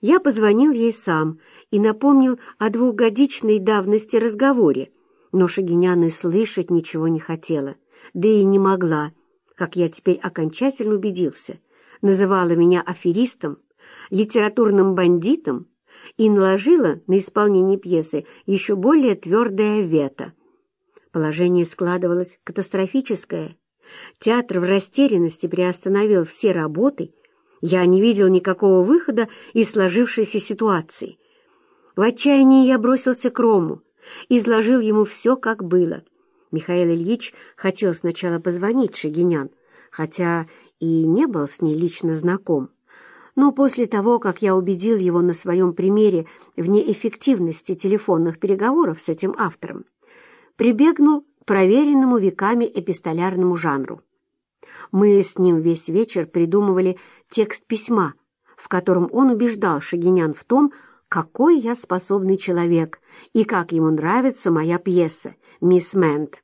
Я позвонил ей сам и напомнил о двухгодичной давности разговоре, но Шагинян слышать ничего не хотела, да и не могла, как я теперь окончательно убедился, называла меня аферистом, литературным бандитом и наложила на исполнение пьесы еще более твердое вето. Положение складывалось катастрофическое. Театр в растерянности приостановил все работы я не видел никакого выхода из сложившейся ситуации. В отчаянии я бросился к Рому, изложил ему все, как было. Михаил Ильич хотел сначала позвонить Шагинян, хотя и не был с ней лично знаком. Но после того, как я убедил его на своем примере в неэффективности телефонных переговоров с этим автором, прибегнул к проверенному веками эпистолярному жанру. Мы с ним весь вечер придумывали текст письма, в котором он убеждал Шагинян в том, какой я способный человек и как ему нравится моя пьеса «Мисс Мэнт».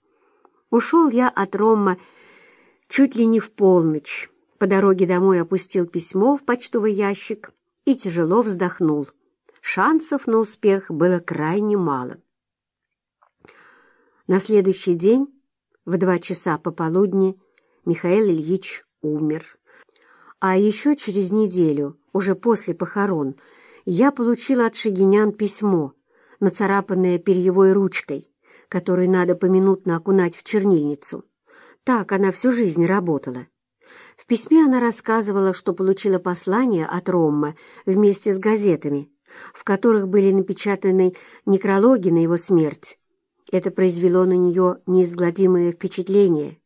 Ушел я от Рома чуть ли не в полночь. По дороге домой опустил письмо в почтовый ящик и тяжело вздохнул. Шансов на успех было крайне мало. На следующий день в два часа пополудни Михаил Ильич умер. А еще через неделю, уже после похорон, я получила от Шагинян письмо, нацарапанное перьевой ручкой, которую надо поминутно окунать в чернильницу. Так она всю жизнь работала. В письме она рассказывала, что получила послание от Ромма вместе с газетами, в которых были напечатаны некрологи на его смерть. Это произвело на нее неизгладимое впечатление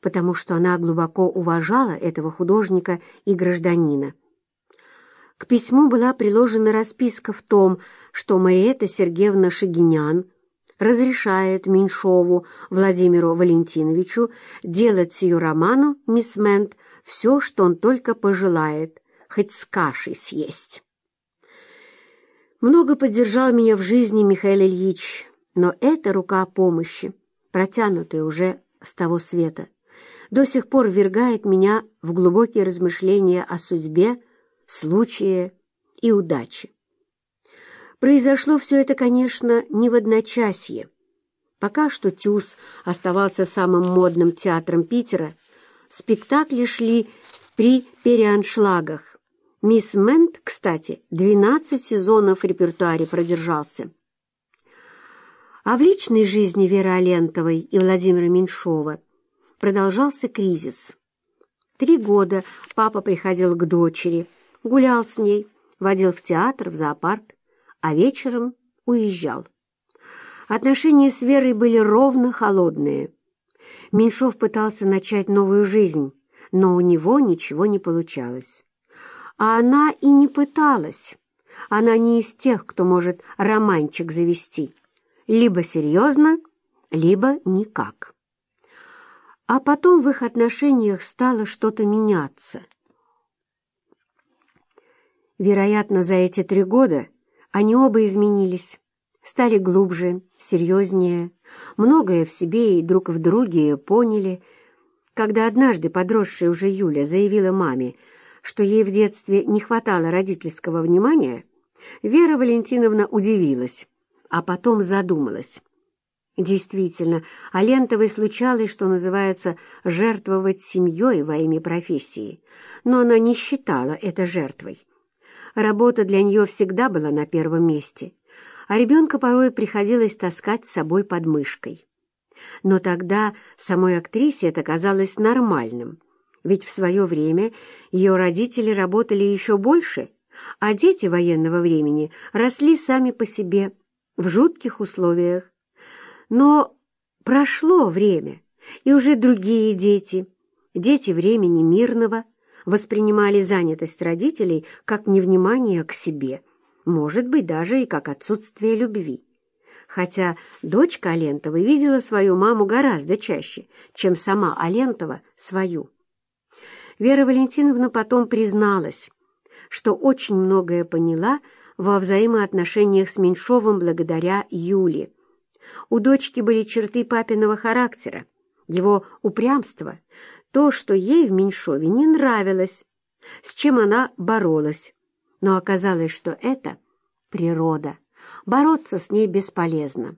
потому что она глубоко уважала этого художника и гражданина. К письму была приложена расписка в том, что Мариэта Сергеевна Шагинян разрешает Меньшову Владимиру Валентиновичу делать с ее роману «Мисс Мент» все, что он только пожелает, хоть с кашей съесть. Много поддержал меня в жизни Михаил Ильич, но эта рука помощи, протянутая уже с того света, до сих пор ввергает меня в глубокие размышления о судьбе, случае и удаче. Произошло все это, конечно, не в одночасье. Пока что ТЮЗ оставался самым модным театром Питера, спектакли шли при переаншлагах. «Мисс Мент», кстати, 12 сезонов в репертуаре продержался. А в личной жизни Веры Алентовой и Владимира Меньшова продолжался кризис. Три года папа приходил к дочери, гулял с ней, водил в театр, в зоопарк, а вечером уезжал. Отношения с Верой были ровно холодные. Меньшов пытался начать новую жизнь, но у него ничего не получалось. А она и не пыталась. Она не из тех, кто может романчик завести. Либо серьезно, либо никак. А потом в их отношениях стало что-то меняться. Вероятно, за эти три года они оба изменились, стали глубже, серьезнее, многое в себе и друг в друге поняли. Когда однажды подросшая уже Юля заявила маме, что ей в детстве не хватало родительского внимания, Вера Валентиновна удивилась, а потом задумалась. Действительно, Алентовой случалось, что называется, жертвовать семьей во имя профессии, но она не считала это жертвой. Работа для нее всегда была на первом месте, а ребенка порой приходилось таскать с собой под мышкой. Но тогда самой актрисе это казалось нормальным, ведь в свое время ее родители работали еще больше, а дети военного времени росли сами по себе в жутких условиях, но прошло время, и уже другие дети, дети времени мирного, воспринимали занятость родителей как невнимание к себе, может быть, даже и как отсутствие любви. Хотя дочка Алентова видела свою маму гораздо чаще, чем сама Алентова свою. Вера Валентиновна потом призналась, что очень многое поняла во взаимоотношениях с Меньшовым благодаря Юле. У дочки были черты папиного характера, его упрямство, то, что ей в Меньшове не нравилось, с чем она боролась. Но оказалось, что это природа, бороться с ней бесполезно.